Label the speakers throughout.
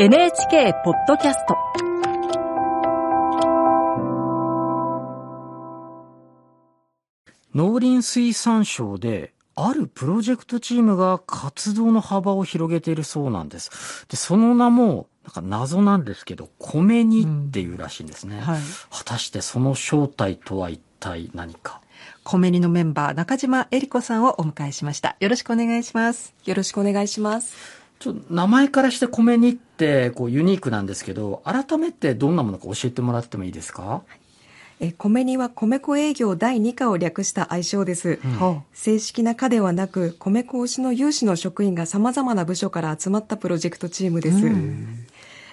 Speaker 1: NHK ポッドキャスト
Speaker 2: 農林水産省であるプロジェクトチームが活動の幅を広げているそうなんです。で、その名も、なんか謎なんですけど、米にっていうらしいんですね。うんはい、果たしてその正体とは一体何か？
Speaker 3: 米にのメンバー、中島恵里子さんをお迎えしました。よろしくお願いします。
Speaker 4: よろしくお願いします。
Speaker 2: ちょ名前からして米にってこうユニークなんですけど、改めてどんなものか教えてもらってもいいですか、はい。
Speaker 4: え米には米粉営業第2課を略した愛称です、うん、正式な課ではなく米粉推しの有志の職員がさまざまな部署から集まったプロジェクトチームです、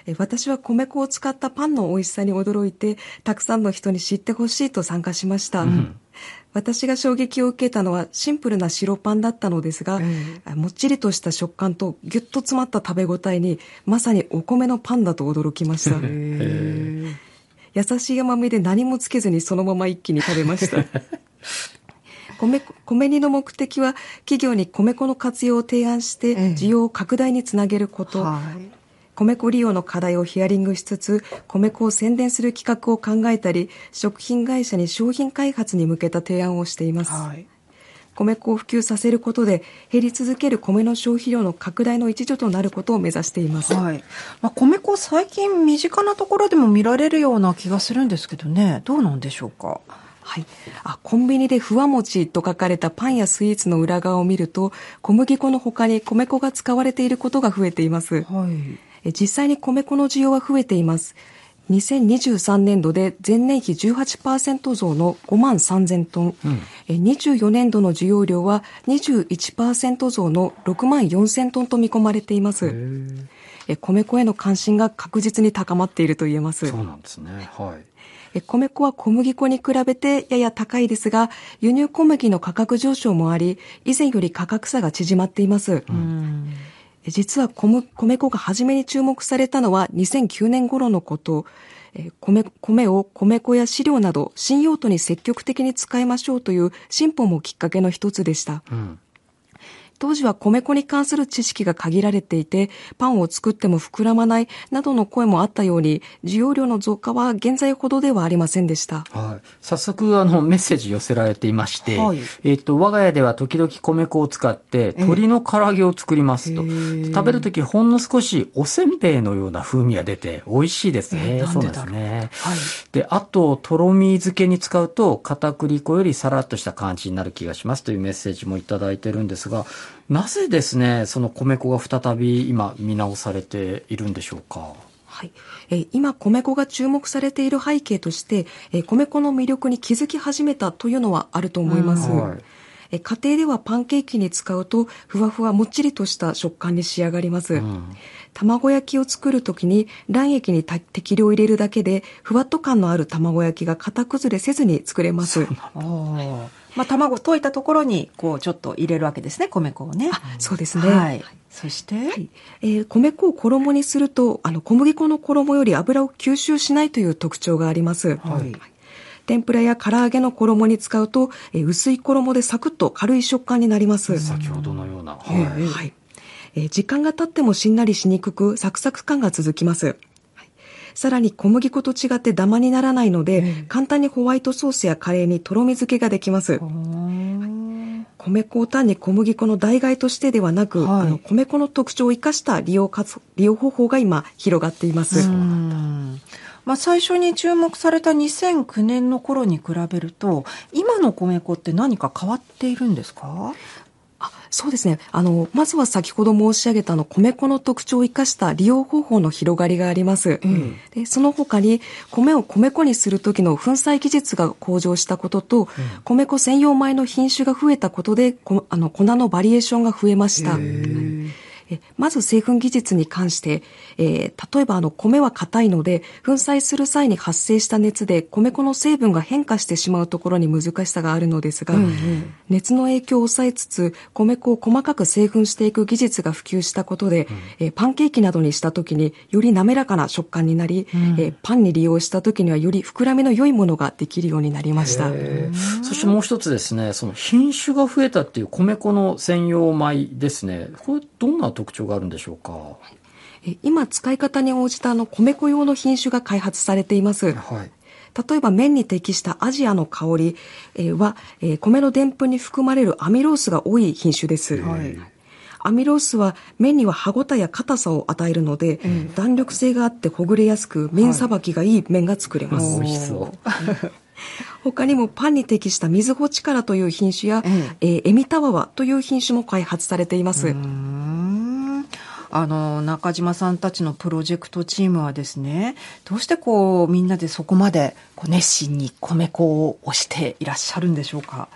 Speaker 4: え私は米粉を使ったパンの美味しさに驚いてたくさんの人に知ってほしいと参加しました、うん、私が衝撃を受けたのはシンプルな白パンだったのですが、もっちりとした食感とぎゅっと詰まった食べ応えにまさにお米のパンだと驚きました。優しい甘みで何もつけずにそのまま一気に食べました。米米煮の目的は企業に米粉の活用を提案して需要を拡大につなげること、はい、米粉利用の課題をヒアリングしつつ米粉を宣伝する企画を考えたり食品会社に商品開発に向けた提案をしています、はい。米粉を普及させることで減り続ける米の消費量の拡大の一助となることを目指しています、はい。
Speaker 3: まあ、米粉最近身近なところでも見られるような気がするんですけどね。どうなんでしょうか？
Speaker 4: はい、あコンビニでふわもちと書かれたパンやスイーツの裏側を見ると小麦粉の他に米粉が使われていることが増えています、はい、実際に米粉の需要は増えています2023年度で前年比18%増の5万3000トン、うん、24年度の需要量は21%増の6万4000トンと見込まれています。米粉への関心が確実に高まっていると言えます。
Speaker 2: そうなんですね。はい。
Speaker 4: 米粉は小麦粉に比べてやや高いですが、輸入小麦の価格上昇もあり、以前より価格差が縮まっています。うん実は米粉が初めに注目されたのは2009年頃のこと。米米を米粉や飼料など新用途に積極的に使いましょうという進歩もきっかけの一つでした。うん当時は米粉に関する知識が限られていて、パンを作っても膨らまないなどの声もあったように、需要量の増加は現在ほどではありませんでした。
Speaker 2: はい。早速、あの、メッセージ寄せられていまして、はい、えっ、と、我が家では時々米粉を使って鶏の唐揚げを作りますと。食べるときほんの少しおせんべいのような風味が出て美味しいですね。そうですね。はい。で、あと、とろみ漬けに使うと片栗粉よりさらっとした感じになる気がしますというメッセージもいただいてるんですが、なぜですね、その米粉が再び今見直されているんでしょうか？
Speaker 4: はい、え今、米粉が注目されている背景として、え米粉の魅力に気づき始めたというのはあると思います。はい。え家庭ではパンケーキに使うとふわふわもっちりとした食感に仕上がります、うん、卵焼きを作るときに卵液に適量入れるだけでふわっと感のある卵焼きが型崩れせずに作れます
Speaker 3: まあ、卵溶いたところに、こう、ちょっと入れるわけですね、米粉をね。あ
Speaker 4: そうですね。はい。
Speaker 3: そして、はい、
Speaker 4: えー、米粉を衣にすると、あの、小麦粉の衣より油を吸収しないという特徴があります。はい。天ぷらや唐揚げの衣に使うと、えー、薄い衣でサクッと軽い食感になります。
Speaker 2: 先ほどのような。
Speaker 4: はい。はい、えー、時間が経ってもしんなりしにくく、サクサク感が続きます。さらに小麦粉と違ってダマにならないので、うん、簡単にホワイトソースやカレーにとろみ漬けができます。米粉を単に小麦粉の代替としてではなく、はい、あの米粉の特徴を生かした利用利用方法が今広がっています。
Speaker 3: まあ、最初に注目された2009年の頃に比べると今の米粉って何か変わっているんですか？
Speaker 4: あそうですね。あの、まずは先ほど申し上げたの米粉の特徴を生かした利用方法の広がりがあります。うん、でその他に、米を米粉にする時の粉砕技術が向上したことと、うん、米粉専用米の品種が増えたことで、あの粉のバリエーションが増えました。えまず製粉技術に関して、えー、例えばあの米は硬いので粉砕する際に発生した熱で米粉の成分が変化してしまうところに難しさがあるのですが、うんうん、熱の影響を抑えつつ米粉を細かく製粉していく技術が普及したことで、うん、えー、パンケーキなどにした時により滑らかな食感になり、うん、えー、パンに利用した時にはより膨らみの良いものができるようになりました。
Speaker 2: そしてもう一つですね、その品種が増えたっていう米粉の専用米ですね。これどんな特徴があるんでしょうか？
Speaker 4: 今使い方に応じたあの米粉用の品種が開発されています。はい例えば麺に適したアジアの香りは、米のでんぷんに含まれるアミロースが多い品種です。はいアミロースは麺には歯ごたえや硬さを与えるので、うん、弾力性があってほぐれやすく麺さばきがいい麺が作れます。
Speaker 2: はい、美味しそう。
Speaker 4: 他にもパンに適した水穂力という品種や、えー、エミタワワという品種も開発されています。
Speaker 3: あの、中島さんたちのプロジェクトチームはですね、どうしてこう、みんなでそこまでこう熱心に米粉を推していらっしゃるんでしょうか？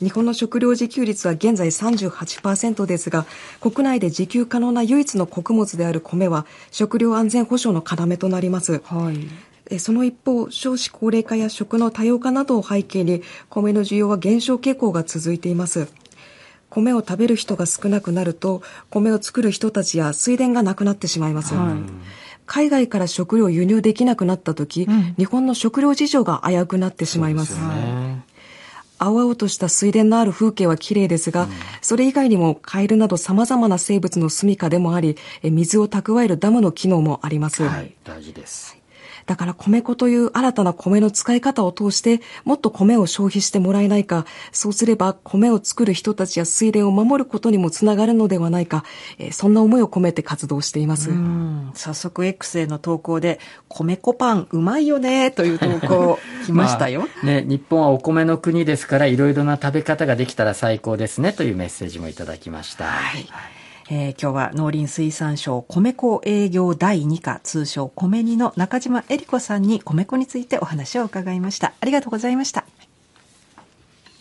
Speaker 4: 日本の食料自給率は現在38%ですが、国内で自給可能な唯一の穀物である米は食料安全保障の要となります。はい。その一方、少子高齢化や食の多様化などを背景に、米の需要は減少傾向が続いています。米を食べる人が少なくなると、米を作る人たちや水田がなくなってしまいます。はい海外から食料を輸入できなくなった時、うん、日本の食料事情が危うくなってしまいます。すね、青々とした水田のある風景は綺麗ですが、うん、それ以外にもカエルなど様々な生物の住処でもあり、水を蓄えるダムの機能もあります。
Speaker 2: はい、大事です。
Speaker 4: だから米粉という新たな米の使い方を通して、もっと米を消費してもらえないか、そうすれば米を作る人たちや水田を守ることにもつながるのではないか、えー、そんな思いを込めて活動しています。
Speaker 3: 早速 X への投稿で、米粉パンうまいよね、という投稿 来ましたよ。ま
Speaker 2: あ、ね、日本はお米の国ですから、いろいろな食べ方ができたら最高ですね、というメッセージもいただきました。はい
Speaker 3: えー、今日は農林水産省米粉営業第2課通称米2の中島恵里子さんに米粉についてお話を伺いました。ありがとうございました。